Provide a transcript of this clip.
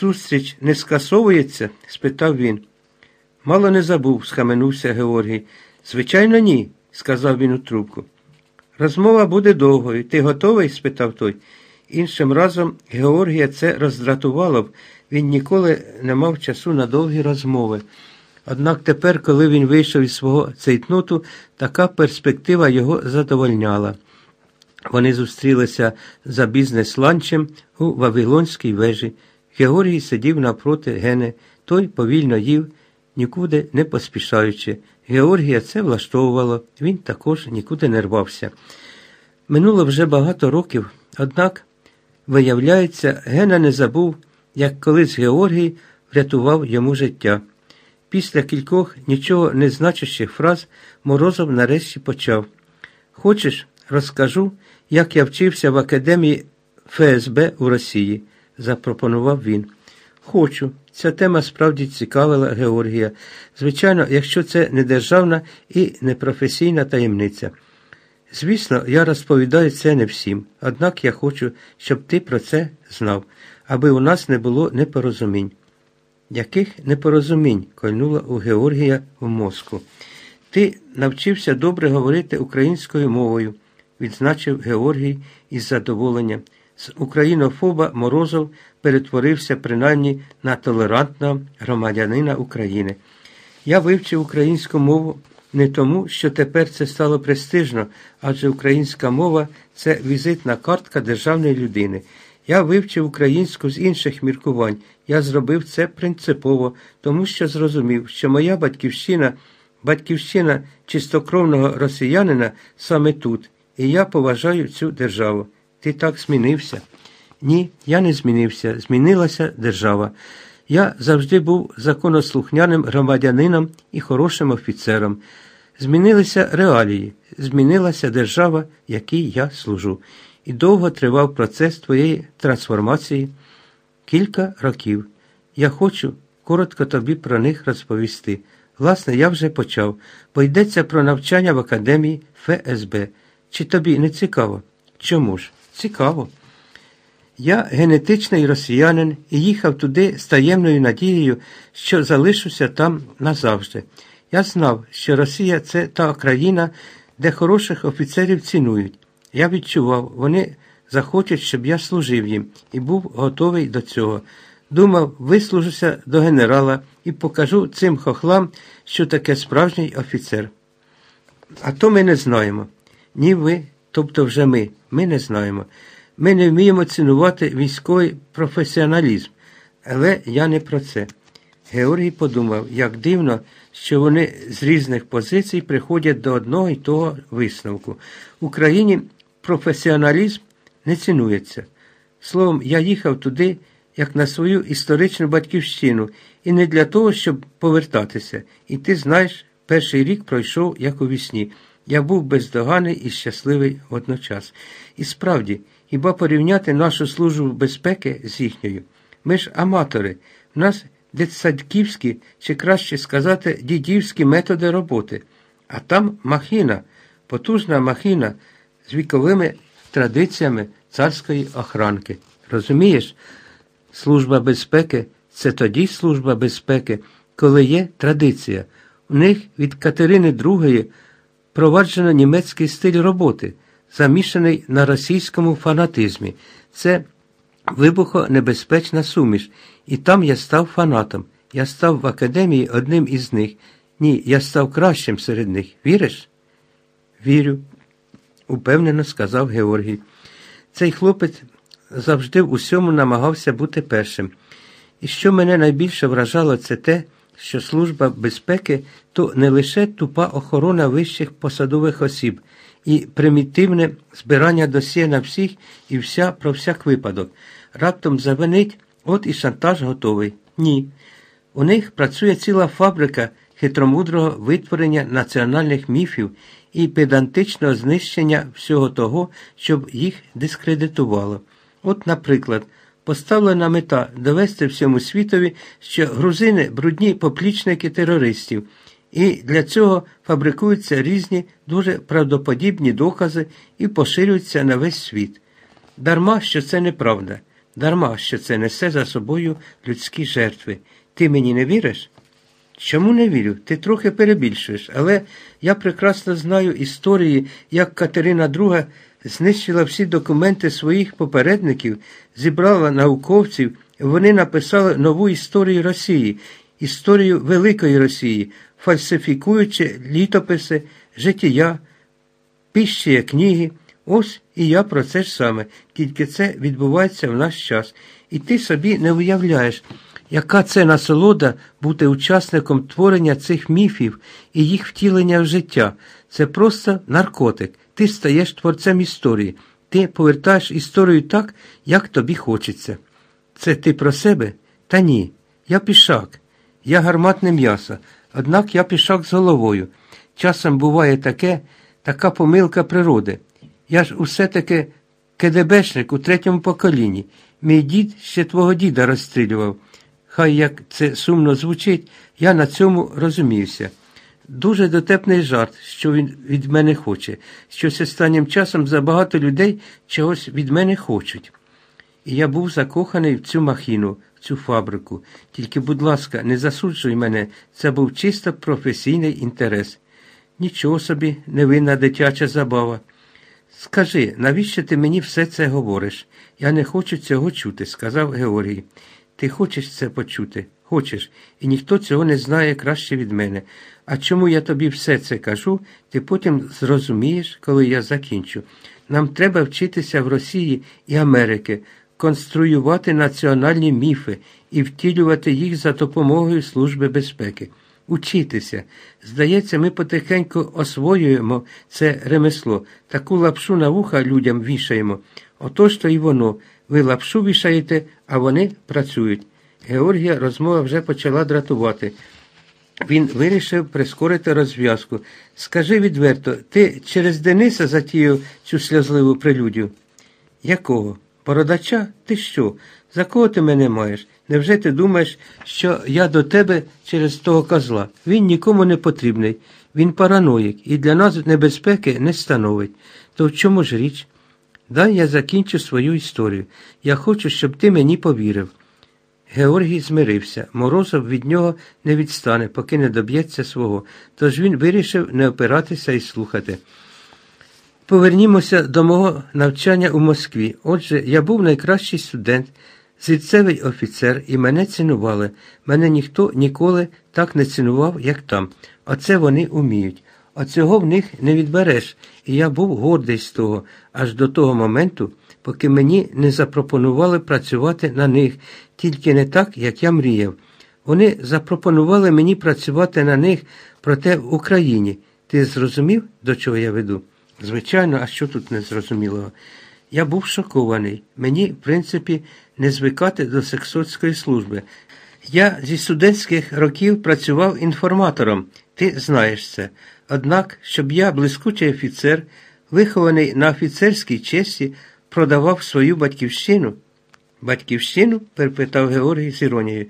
зустріч не скасовується? спитав він. Мало не забув, схаменувся Георгій. Звичайно, ні, сказав він у трубку. Розмова буде довгою. Ти готовий? спитав той. Іншим разом Георгія це роздратувало б, він ніколи не мав часу на довгі розмови. Однак тепер, коли він вийшов із свого цейтноту, така перспектива його задовольняла. Вони зустрілися за бізнес-ланчем у Вавилонській вежі. Георгій сидів навпроти Гени, той повільно їв, нікуди не поспішаючи. Георгія це влаштовувало, він також нікуди не рвався. Минуло вже багато років, однак, виявляється, Гена не забув, як колись Георгій врятував йому життя. Після кількох нічого не значущих фраз Морозов нарешті почав. Хочеш, розкажу, як я вчився в академії ФСБ у Росії, запропонував він. Хочу. Ця тема справді цікавила Георгія. Звичайно, якщо це не державна і не професійна таємниця. Звісно, я розповідаю це не всім, однак я хочу, щоб ти про це знав, аби у нас не було непорозумінь. Яких непорозумінь кольнула у Георгія в мозку. Ти навчився добре говорити українською мовою, відзначив Георгій із задоволенням. З українофоба Морозов перетворився принаймні на толерантного громадянина України. Я вивчив українську мову не тому, що тепер це стало престижно, адже українська мова це візитна картка державної людини. Я вивчив українську з інших міркувань. Я зробив це принципово, тому що зрозумів, що моя батьківщина, батьківщина чистокровного росіянина саме тут, і я поважаю цю державу. Ти так змінився? Ні, я не змінився. Змінилася держава. Я завжди був законослухняним громадянином і хорошим офіцером. Змінилися реалії, змінилася держава, якій я служу. І довго тривав процес твоєї трансформації кілька років. Я хочу коротко тобі про них розповісти. Власне, я вже почав, бо йдеться про навчання в академії ФСБ. Чи тобі не цікаво? Чому ж? Цікаво. Я генетичний росіянин і їхав туди з таємною надією, що залишуся там назавжди. Я знав, що Росія це та країна, де хороших офіцерів цінують. Я відчував, вони захочуть, щоб я служив їм, і був готовий до цього. Думав, вислужуся до генерала і покажу цим хохлам, що таке справжній офіцер. А то ми не знаємо. Ні ви, тобто вже ми, ми не знаємо. Ми не вміємо цінувати військовий професіоналізм. Але я не про це. Георгій подумав, як дивно, що вони з різних позицій приходять до одного і того висновку. В Україні професіоналізм не цінується. Словом, я їхав туди, як на свою історичну батьківщину, і не для того, щоб повертатися. І ти знаєш, перший рік пройшов, як у вісні. Я був бездоганий і щасливий водночас. І справді, хіба порівняти нашу службу безпеки з їхньою? Ми ж аматори, в нас дитсадківські, чи краще сказати, дідівські методи роботи, а там махіна, потужна махіна з віковими традиціями царської охранки. Розумієш, служба безпеки це тоді служба безпеки, коли є традиція. У них від Катерини II проваджено німецький стиль роботи, замішаний на російському фанатизмі. Це вибухонебезпечна суміш, і там я став фанатом. Я став в академії одним із них. Ні, я став кращим серед них. Віриш? Вірю, упевнено сказав Георгій. Цей хлопець завжди в усьому намагався бути першим. І що мене найбільше вражало, це те, що служба безпеки то не лише тупа охорона вищих посадових осіб і примітивне збирання досьє на всіх і вся про всяк випадок. Раптом завинить, от і шантаж готовий. Ні. У них працює ціла фабрика хитромудрого витворення національних міфів і педантичного знищення всього того, щоб їх дискредитувало. От, наприклад, поставлена мета довести всьому світові, що грузини брудні поплічники терористів, і для цього фабрикуються різні дуже правдоподібні докази і поширюються на весь світ. Дарма, що це неправда. дарма, що це несе за собою людські жертви. Ти мені не віриш? Чому не вірю? Ти трохи перебільшуєш, але я прекрасно знаю історії, як Катерина II знищила всі документи своїх попередників, зібрала науковців, вони написали нову історію Росії, історію Великої Росії, фальсифікуючи літописи, життя, піщі книги. Ось і я про це ж саме, тільки це відбувається в наш час. І ти собі не уявляєш, яка це насолода бути учасником творення цих міфів і їх втілення в життя. Це просто наркотик. Ти стаєш творцем історії. Ти повертаєш історію так, як тобі хочеться. Це ти про себе? Та ні. Я пішак. Я гарматне м'ясо. Однак я пішак з головою. Часом буває таке, така помилка природи. Я ж усе таки КДБшник у третьому поколінні. Мій дід ще твого діда розстрілював. Хай як це сумно звучить, я на цьому розумівся. Дуже дотепний жарт, що він від мене хоче, щось останнім часом забагато людей чогось від мене хочуть. І я був закоханий в цю махіну, в цю фабрику. Тільки, будь ласка, не засуджуй мене, це був чисто професійний інтерес. Нічого собі, невинна дитяча забава. Скажи, навіщо ти мені все це говориш? Я не хочу цього чути, сказав Георгій. Ти хочеш це почути? Хочеш, і ніхто цього не знає краще від мене. А чому я тобі все це кажу, ти потім зрозумієш, коли я закінчу. Нам треба вчитися в Росії і Америки, конструювати національні міфи і втілювати їх за допомогою Служби безпеки. Учитися. Здається, ми потихеньку освоюємо це ремесло, таку лапшу на вуха людям вішаємо. Отож то й воно. Ви лапшу вішаєте, а вони працюють. Георгія розмова вже почала дратувати. Він вирішив прискорити розв'язку. Скажи відверто, ти через Дениса затіяв цю сльозливу прелюдію? Якого? Бородача? Ти що? За кого ти мене маєш? Невже ти думаєш, що я до тебе через того козла? Він нікому не потрібний. Він параноїк і для нас небезпеки не становить. То в чому ж річ? Дай я закінчу свою історію. Я хочу, щоб ти мені повірив. Георгій змирився. Морозов від нього не відстане, поки не доб'ється свого, тож він вирішив не опиратися і слухати. Повернімося до мого навчання у Москві. Отже, я був найкращий студент, зільцевий офіцер, і мене цінували. Мене ніхто ніколи так не цінував, як там. Оце вони уміють. А цього в них не відбереш, і я був гордий з того, аж до того моменту, поки мені не запропонували працювати на них, тільки не так, як я мріяв. Вони запропонували мені працювати на них, проте в Україні. Ти зрозумів, до чого я веду? Звичайно, а що тут незрозумілого? Я був шокований. Мені, в принципі, не звикати до сексотської служби. Я зі студентських років працював інформатором, ти знаєш це. Однак, щоб я, блискучий офіцер, вихований на офіцерській честі, продавав свою батьківщину. Батьківщину? перепитав Георгій з іронією.